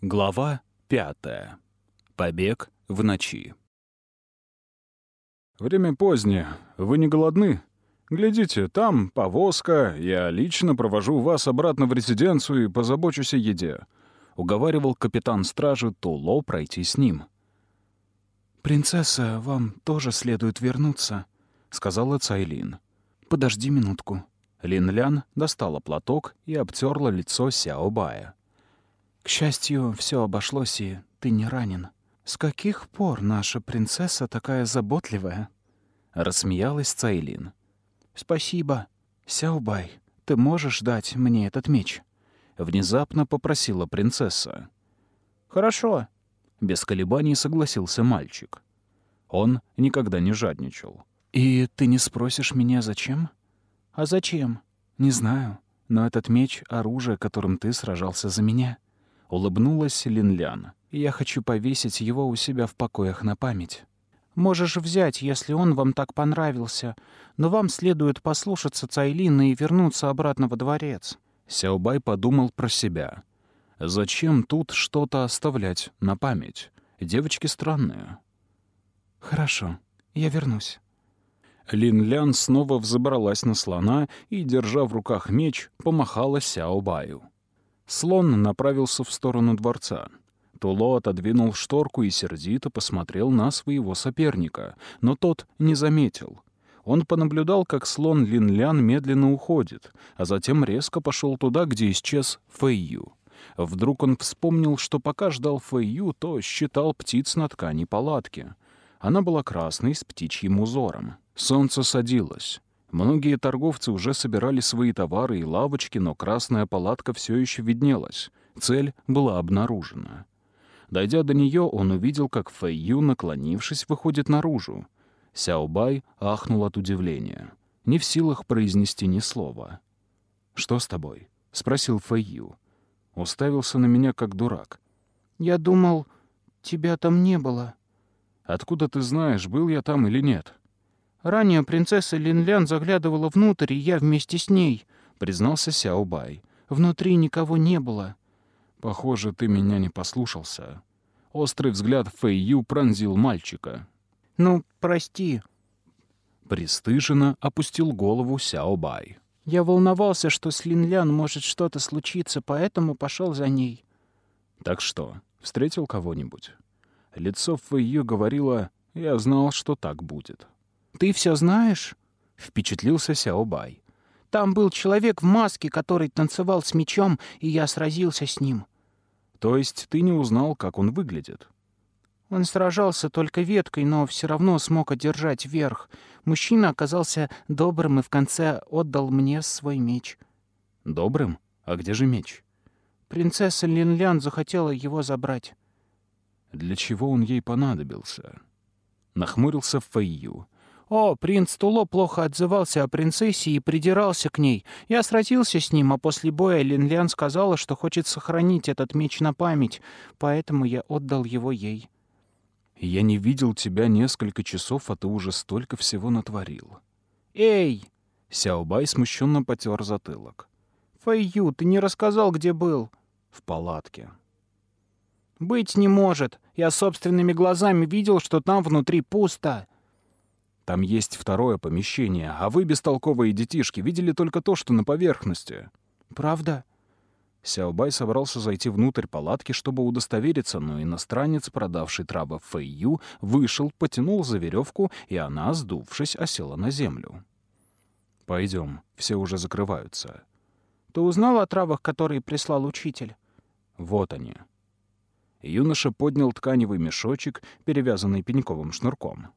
Глава пятая. Побег в ночи. «Время позднее. Вы не голодны? Глядите, там повозка. Я лично провожу вас обратно в резиденцию и позабочусь о еде», — уговаривал капитан стражи Туло пройти с ним. «Принцесса, вам тоже следует вернуться», — сказала Цайлин. «Подожди минутку». Лин-Лян достала платок и обтерла лицо Сяобая. «К счастью, все обошлось, и ты не ранен. С каких пор наша принцесса такая заботливая?» Рассмеялась Цайлин. «Спасибо. Сяобай, ты можешь дать мне этот меч?» Внезапно попросила принцесса. «Хорошо», — без колебаний согласился мальчик. Он никогда не жадничал. «И ты не спросишь меня, зачем?» «А зачем?» «Не знаю, но этот меч — оружие, которым ты сражался за меня». Улыбнулась Линлян. «Я хочу повесить его у себя в покоях на память». «Можешь взять, если он вам так понравился, но вам следует послушаться Цайлина и вернуться обратно во дворец». Сяобай подумал про себя. «Зачем тут что-то оставлять на память? Девочки странные». «Хорошо, я вернусь». Лин Лян снова взобралась на слона и, держа в руках меч, помахала Сяо Баю. Слон направился в сторону дворца. Туло отодвинул шторку и сердито посмотрел на своего соперника, но тот не заметил. Он понаблюдал, как слон Лин Лян медленно уходит, а затем резко пошел туда, где исчез Фэйю. Вдруг он вспомнил, что пока ждал Фэйю, то считал птиц на ткани палатки. Она была красной с птичьим узором. Солнце садилось. Многие торговцы уже собирали свои товары и лавочки, но красная палатка все еще виднелась. Цель была обнаружена. Дойдя до нее, он увидел, как Фэйю, наклонившись, выходит наружу. Сяобай ахнул от удивления. Не в силах произнести ни слова. «Что с тобой?» — спросил Фэйю. Уставился на меня, как дурак. «Я думал, тебя там не было». «Откуда ты знаешь, был я там или нет?» Ранее принцесса Линлян заглядывала внутрь, и я вместе с ней», — признался Сяобай. «Внутри никого не было». «Похоже, ты меня не послушался». Острый взгляд Фэй Ю пронзил мальчика. «Ну, прости». Престыженно опустил голову Сяобай. «Я волновался, что с Линлян может что-то случиться, поэтому пошел за ней». «Так что, встретил кого-нибудь?» Лицо Фэй Ю говорило, «Я знал, что так будет». «Ты все знаешь?» — впечатлился Сяобай. «Там был человек в маске, который танцевал с мечом, и я сразился с ним». «То есть ты не узнал, как он выглядит?» Он сражался только веткой, но все равно смог одержать верх. Мужчина оказался добрым и в конце отдал мне свой меч. «Добрым? А где же меч?» Принцесса Линлян захотела его забрать. «Для чего он ей понадобился?» Нахмурился Фэйю. «О, принц Туло плохо отзывался о принцессе и придирался к ней. Я сразился с ним, а после боя Линлян сказала, что хочет сохранить этот меч на память, поэтому я отдал его ей». «Я не видел тебя несколько часов, а ты уже столько всего натворил». «Эй!» Сяобай смущенно потер затылок. «Фэйю, ты не рассказал, где был?» «В палатке». «Быть не может. Я собственными глазами видел, что там внутри пусто». Там есть второе помещение, а вы, бестолковые детишки, видели только то, что на поверхности». «Правда?» Сяобай собрался зайти внутрь палатки, чтобы удостовериться, но иностранец, продавший травы Фэйю, вышел, потянул за веревку, и она, сдувшись, осела на землю. Пойдем, все уже закрываются. «Ты узнал о травах, которые прислал учитель?» «Вот они». Юноша поднял тканевый мешочек, перевязанный пеньковым шнурком.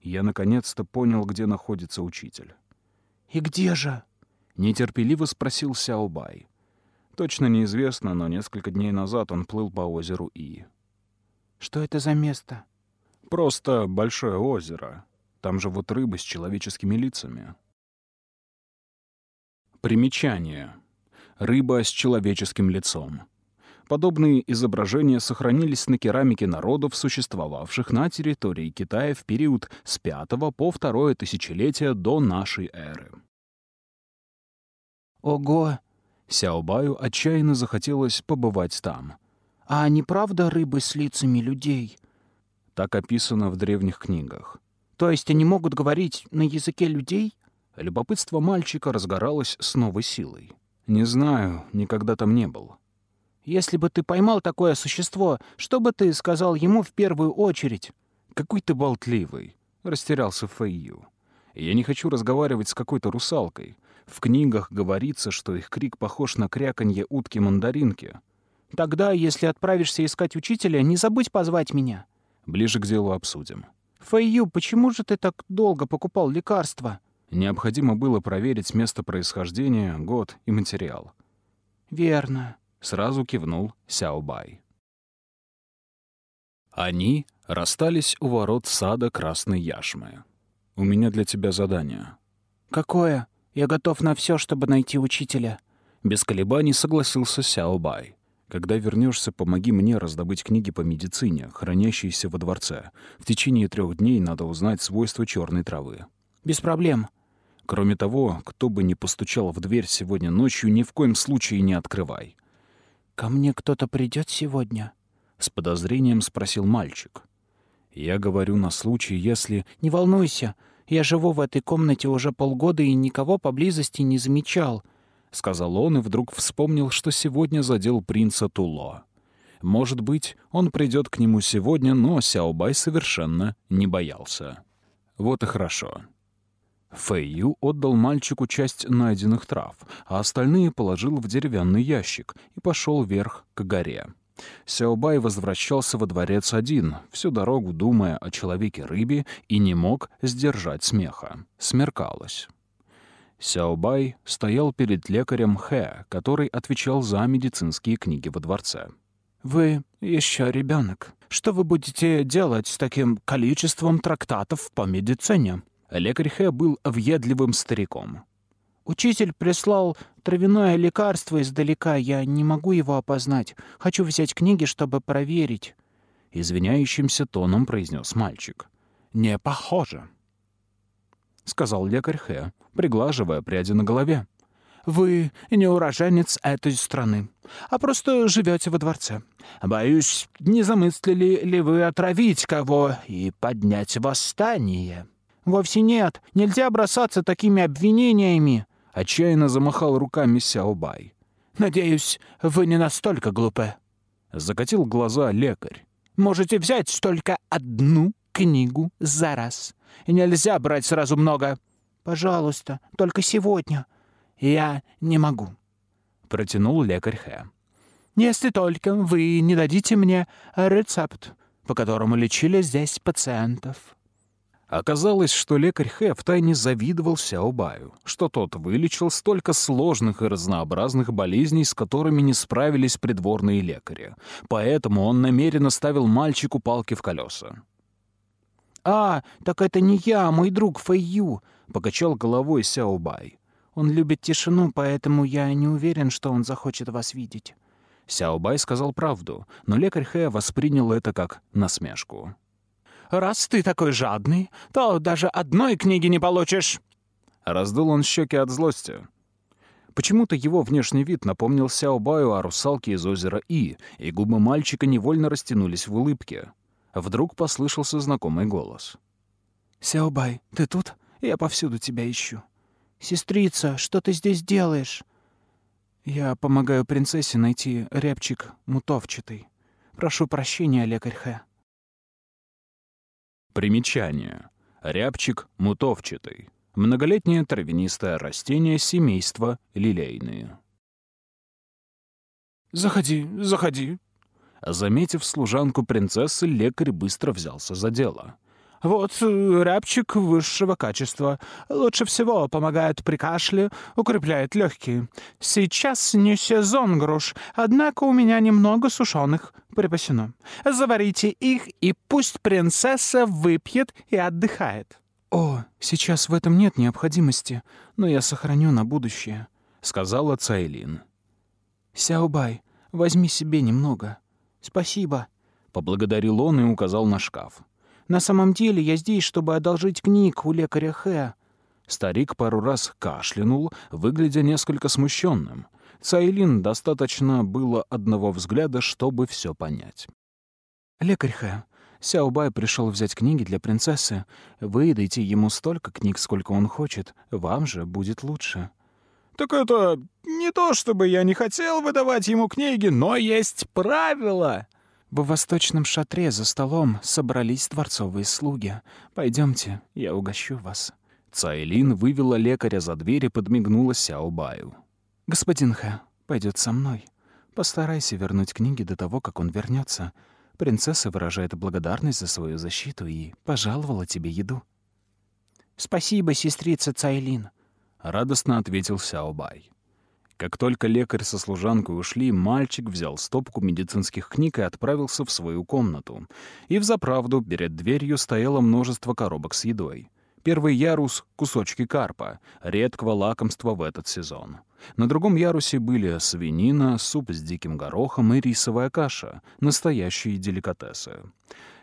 Я наконец-то понял, где находится учитель. «И где же?» — нетерпеливо спросил Сяобай. Точно неизвестно, но несколько дней назад он плыл по озеру И. «Что это за место?» «Просто большое озеро. Там живут рыбы с человеческими лицами». Примечание. Рыба с человеческим лицом. Подобные изображения сохранились на керамике народов, существовавших на территории Китая в период с V по II тысячелетия до нашей эры. «Ого! Сяобаю отчаянно захотелось побывать там. «А не правда рыбы с лицами людей?» Так описано в древних книгах. «То есть они могут говорить на языке людей?» Любопытство мальчика разгоралось с новой силой. «Не знаю, никогда там не был». «Если бы ты поймал такое существо, что бы ты сказал ему в первую очередь?» «Какой ты болтливый!» — растерялся Фэйю. «Я не хочу разговаривать с какой-то русалкой. В книгах говорится, что их крик похож на кряканье утки-мандаринки». «Тогда, если отправишься искать учителя, не забудь позвать меня». «Ближе к делу обсудим». «Фэйю, почему же ты так долго покупал лекарства?» Необходимо было проверить место происхождения, год и материал. «Верно», — сразу кивнул Сяобай. Они расстались у ворот сада Красной Яшмы. «У меня для тебя задание». «Какое? Я готов на все, чтобы найти учителя». Без колебаний согласился Сяобай. «Когда вернешься, помоги мне раздобыть книги по медицине, хранящиеся во дворце. В течение трех дней надо узнать свойства черной травы». «Без проблем», Кроме того, кто бы ни постучал в дверь сегодня ночью, ни в коем случае не открывай. «Ко мне кто-то придет сегодня?» — с подозрением спросил мальчик. «Я говорю на случай, если...» «Не волнуйся, я живу в этой комнате уже полгода и никого поблизости не замечал», — сказал он и вдруг вспомнил, что сегодня задел принца Туло. Может быть, он придет к нему сегодня, но Сяобай совершенно не боялся. Вот и хорошо. Фэйю отдал мальчику часть найденных трав, а остальные положил в деревянный ящик и пошел вверх к горе. Сяобай возвращался во дворец один, всю дорогу думая о человеке-рыбе, и не мог сдержать смеха. Смеркалось. Сяобай стоял перед лекарем Хэ, который отвечал за медицинские книги во дворце. «Вы еще ребенок. Что вы будете делать с таким количеством трактатов по медицине?» Лекарь Хэ был въедливым стариком. «Учитель прислал травяное лекарство издалека. Я не могу его опознать. Хочу взять книги, чтобы проверить». Извиняющимся тоном произнес мальчик. «Не похоже», — сказал лекарь Хэ, приглаживая пряди на голове. «Вы не уроженец этой страны, а просто живете во дворце. Боюсь, не замыслили ли вы отравить кого и поднять восстание?» «Вовсе нет. Нельзя бросаться такими обвинениями!» — отчаянно замахал руками Сяобай. «Надеюсь, вы не настолько глупы». Закатил глаза лекарь. «Можете взять только одну книгу за раз. Нельзя брать сразу много. Пожалуйста, только сегодня. Я не могу». Протянул лекарь Хэ. «Если только вы не дадите мне рецепт, по которому лечили здесь пациентов». Оказалось, что лекарь Хэ втайне завидовал Сяобаю, что тот вылечил столько сложных и разнообразных болезней, с которыми не справились придворные лекари. Поэтому он намеренно ставил мальчику палки в колеса. «А, так это не я, а мой друг Фэйю», — покачал головой Сяобай. «Он любит тишину, поэтому я не уверен, что он захочет вас видеть». Сяобай сказал правду, но лекарь Хэ воспринял это как насмешку раз ты такой жадный, то даже одной книги не получишь». Раздул он щеки от злости. Почему-то его внешний вид напомнил Сяобаю о русалке из озера И, и губы мальчика невольно растянулись в улыбке. Вдруг послышался знакомый голос. «Сяобай, ты тут? Я повсюду тебя ищу». «Сестрица, что ты здесь делаешь?» «Я помогаю принцессе найти рябчик мутовчатый. Прошу прощения, лекарь Хэ». Примечание. Рябчик мутовчатый. Многолетнее травянистое растение семейства лилейные. «Заходи, заходи». Заметив служанку принцессы, лекарь быстро взялся за дело. Вот э, рябчик высшего качества. Лучше всего помогает при кашле, укрепляет легкие. Сейчас не сезон груш, однако у меня немного сушеных припасено. Заварите их, и пусть принцесса выпьет и отдыхает. «О, сейчас в этом нет необходимости, но я сохраню на будущее», — сказала Цайлин. «Сяобай, возьми себе немного». «Спасибо», — поблагодарил он и указал на шкаф. На самом деле я здесь, чтобы одолжить книг у лекаря Хэ». Старик пару раз кашлянул, выглядя несколько смущенным. Цайлин достаточно было одного взгляда, чтобы все понять. «Лекарь Хэ, Сяобай пришел взять книги для принцессы. Вы дайте ему столько книг, сколько он хочет. Вам же будет лучше». «Так это не то, чтобы я не хотел выдавать ему книги, но есть правила!» В восточном шатре за столом собрались дворцовые слуги. Пойдемте, я угощу вас». Цайлин вывела лекаря за дверь и подмигнула Сяобаю. «Господин Хэ пойдет со мной. Постарайся вернуть книги до того, как он вернется. Принцесса выражает благодарность за свою защиту и пожаловала тебе еду». «Спасибо, сестрица Цайлин», — радостно ответил Сяобай. Как только лекарь со служанкой ушли, мальчик взял стопку медицинских книг и отправился в свою комнату. И взаправду перед дверью стояло множество коробок с едой. Первый ярус — кусочки карпа, редкого лакомства в этот сезон. На другом ярусе были свинина, суп с диким горохом и рисовая каша — настоящие деликатесы.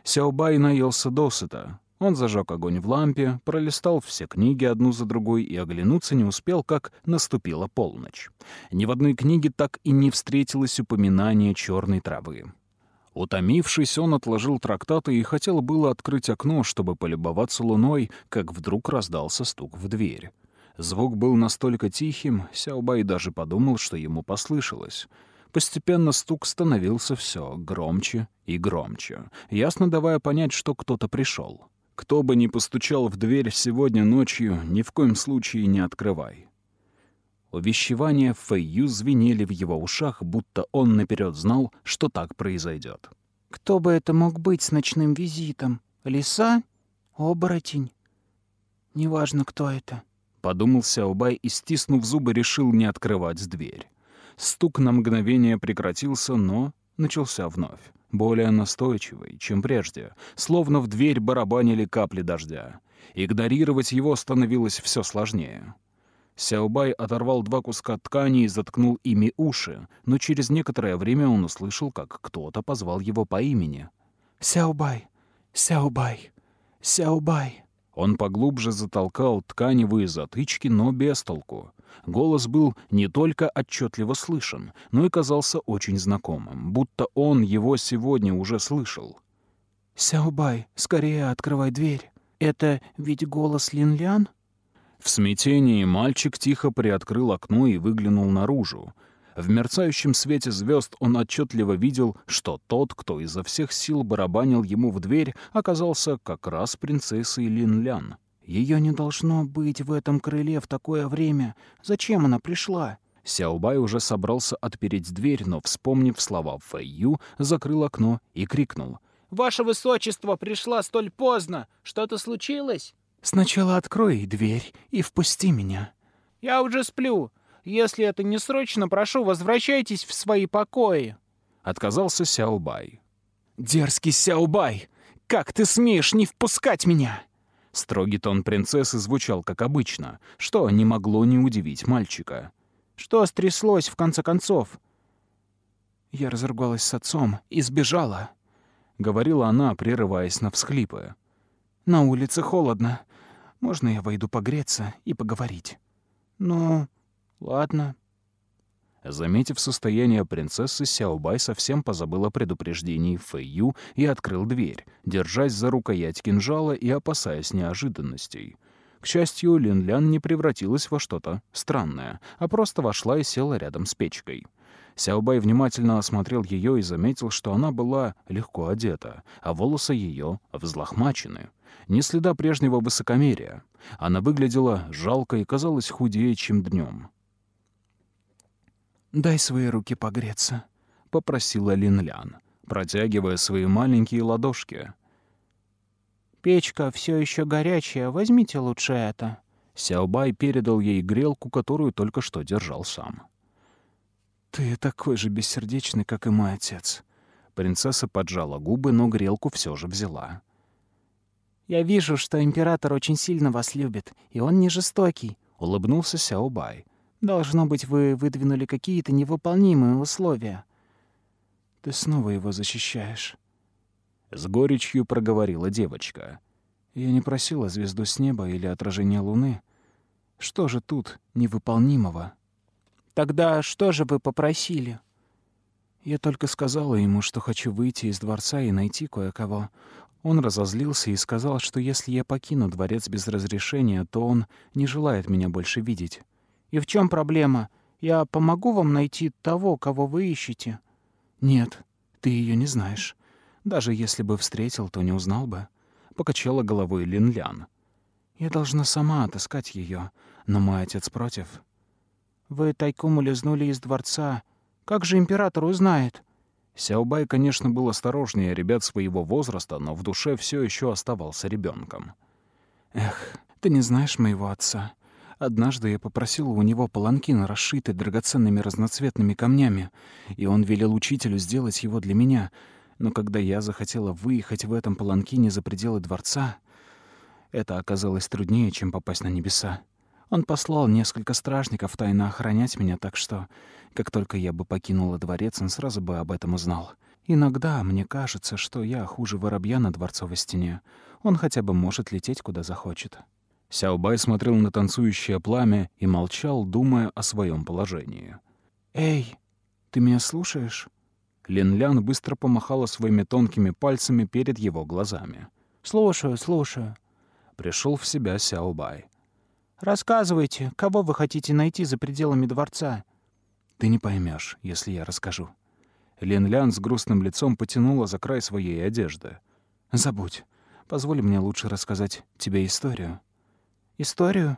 Сяобай наелся досыта. Он зажег огонь в лампе, пролистал все книги одну за другой и оглянуться не успел, как наступила полночь. Ни в одной книге так и не встретилось упоминание черной травы. Утомившись, он отложил трактаты и хотел было открыть окно, чтобы полюбоваться луной, как вдруг раздался стук в дверь. Звук был настолько тихим, Сяобай даже подумал, что ему послышалось. Постепенно стук становился все громче и громче, ясно давая понять, что кто-то пришел. Кто бы ни постучал в дверь сегодня ночью, ни в коем случае не открывай. Увещевания Фэйю звенели в его ушах, будто он наперед знал, что так произойдет. «Кто бы это мог быть с ночным визитом? Лиса? Оборотень? Неважно, кто это». Подумал Сяобай и, стиснув зубы, решил не открывать дверь. Стук на мгновение прекратился, но начался вновь, более настойчивый, чем прежде, словно в дверь барабанили капли дождя. Игнорировать его становилось все сложнее. Сяобай оторвал два куска ткани и заткнул ими уши, но через некоторое время он услышал, как кто-то позвал его по имени. «Сяобай! Сяобай! Сяобай!» Он поглубже затолкал тканевые затычки, но без толку. Голос был не только отчетливо слышен, но и казался очень знакомым, будто он его сегодня уже слышал. «Сяобай, скорее открывай дверь!» «Это ведь голос Линлян?» В смятении мальчик тихо приоткрыл окно и выглянул наружу. В мерцающем свете звезд он отчетливо видел, что тот, кто изо всех сил барабанил ему в дверь, оказался как раз принцессой Линлян. Ее не должно быть в этом крыле в такое время. Зачем она пришла? Сяобай уже собрался отпереть дверь, но, вспомнив слова Фэйю, закрыл окно и крикнул. «Ваше высочество пришла столь поздно! Что-то случилось?» Сначала открой дверь и впусти меня». «Я уже сплю. Если это не срочно, прошу, возвращайтесь в свои покои». Отказался Сяобай. «Дерзкий Сяобай! Как ты смеешь не впускать меня?» Строгий тон принцессы звучал как обычно, что не могло не удивить мальчика. «Что стряслось, в конце концов?» «Я разругалась с отцом и сбежала», — говорила она, прерываясь на всхлипы. «На улице холодно. Можно я войду погреться и поговорить?» «Ну, ладно». Заметив состояние принцессы, Сяобай совсем позабыл о предупреждении Фэйю и открыл дверь, держась за рукоять кинжала и опасаясь неожиданностей. К счастью, Линлян не превратилась во что-то странное, а просто вошла и села рядом с печкой. Сяобай внимательно осмотрел ее и заметил, что она была легко одета, а волосы ее взлохмачены. Ни следа прежнего высокомерия. Она выглядела жалко и казалась худее, чем днем. «Дай свои руки погреться», — попросила Линлян, протягивая свои маленькие ладошки. «Печка все еще горячая, возьмите лучше это». Сяобай передал ей грелку, которую только что держал сам. «Ты такой же бессердечный, как и мой отец». Принцесса поджала губы, но грелку все же взяла. «Я вижу, что император очень сильно вас любит, и он не жестокий», — улыбнулся Сяобай. «Должно быть, вы выдвинули какие-то невыполнимые условия». «Ты снова его защищаешь». С горечью проговорила девочка. «Я не просила звезду с неба или отражение луны. Что же тут невыполнимого?» Тогда что же вы попросили?» Я только сказала ему, что хочу выйти из дворца и найти кое-кого. Он разозлился и сказал, что если я покину дворец без разрешения, то он не желает меня больше видеть. «И в чем проблема? Я помогу вам найти того, кого вы ищете?» «Нет, ты ее не знаешь. Даже если бы встретил, то не узнал бы», — покачала головой Линлян. «Я должна сама отыскать ее, но мой отец против». «Вы тайком улизнули из дворца. Как же император узнает?» Сяобай, конечно, был осторожнее ребят своего возраста, но в душе все еще оставался ребенком. «Эх, ты не знаешь моего отца. Однажды я попросила у него паланкин, расшитый драгоценными разноцветными камнями, и он велел учителю сделать его для меня. Но когда я захотела выехать в этом паланкине за пределы дворца, это оказалось труднее, чем попасть на небеса. Он послал несколько стражников тайно охранять меня, так что, как только я бы покинула дворец, он сразу бы об этом узнал. Иногда мне кажется, что я хуже воробья на дворцовой стене. Он хотя бы может лететь, куда захочет». Сяобай смотрел на танцующее пламя и молчал, думая о своем положении. «Эй, ты меня слушаешь?» Лин-Лян быстро помахала своими тонкими пальцами перед его глазами. «Слушаю, слушаю». Пришел в себя Сяобай. Рассказывайте, кого вы хотите найти за пределами дворца?» «Ты не поймешь, если я расскажу». Лен Лян с грустным лицом потянула за край своей одежды. «Забудь. Позволь мне лучше рассказать тебе историю». «Историю?»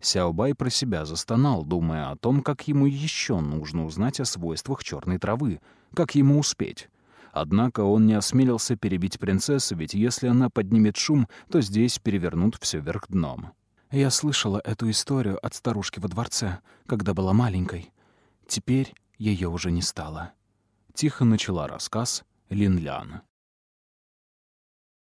Сяобай про себя застонал, думая о том, как ему еще нужно узнать о свойствах черной травы, как ему успеть. Однако он не осмелился перебить принцессу, ведь если она поднимет шум, то здесь перевернут все вверх дном. Я слышала эту историю от старушки во дворце, когда была маленькой. Теперь ее уже не стало. Тихо начала рассказ Лин Лян.